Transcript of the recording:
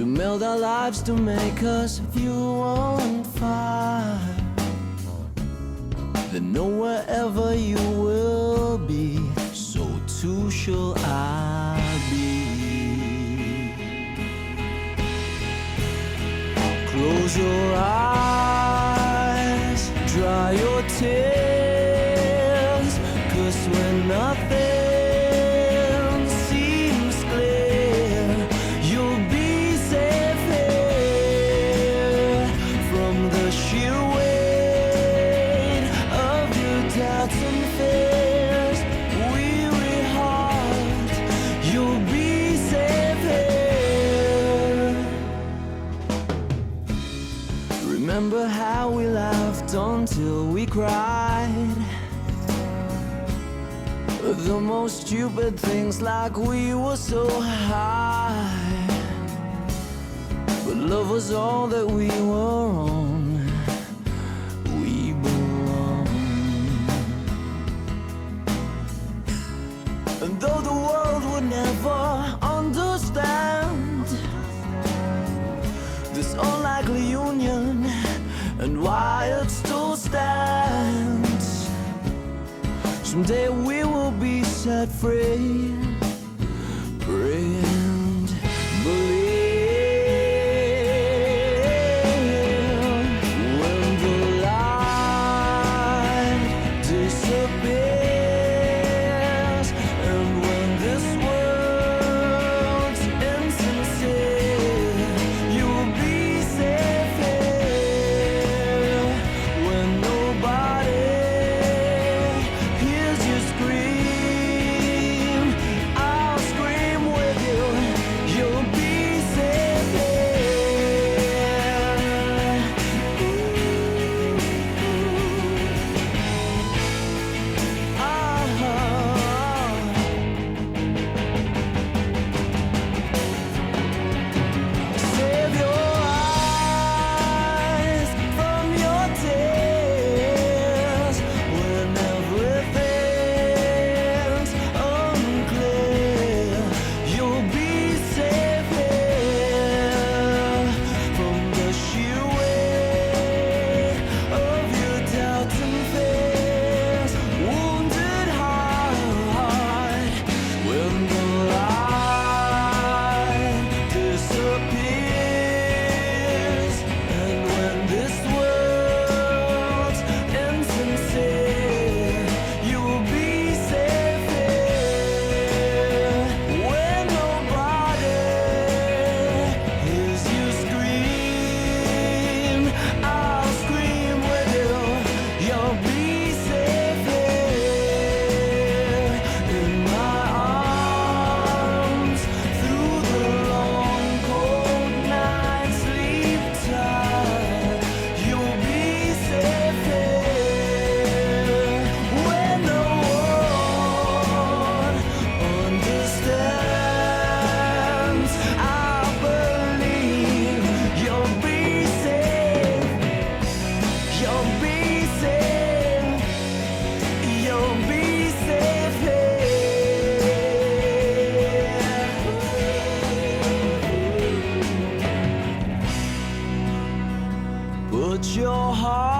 to meld our lives to make us fuel on fire, then know wherever you will be, so too shall I be. Close your eyes, dry your tears, cause when nothing until we cried? The most stupid things like we were so high. But love was all that we were on. It still stands. Someday we will be set free. Pray put your heart.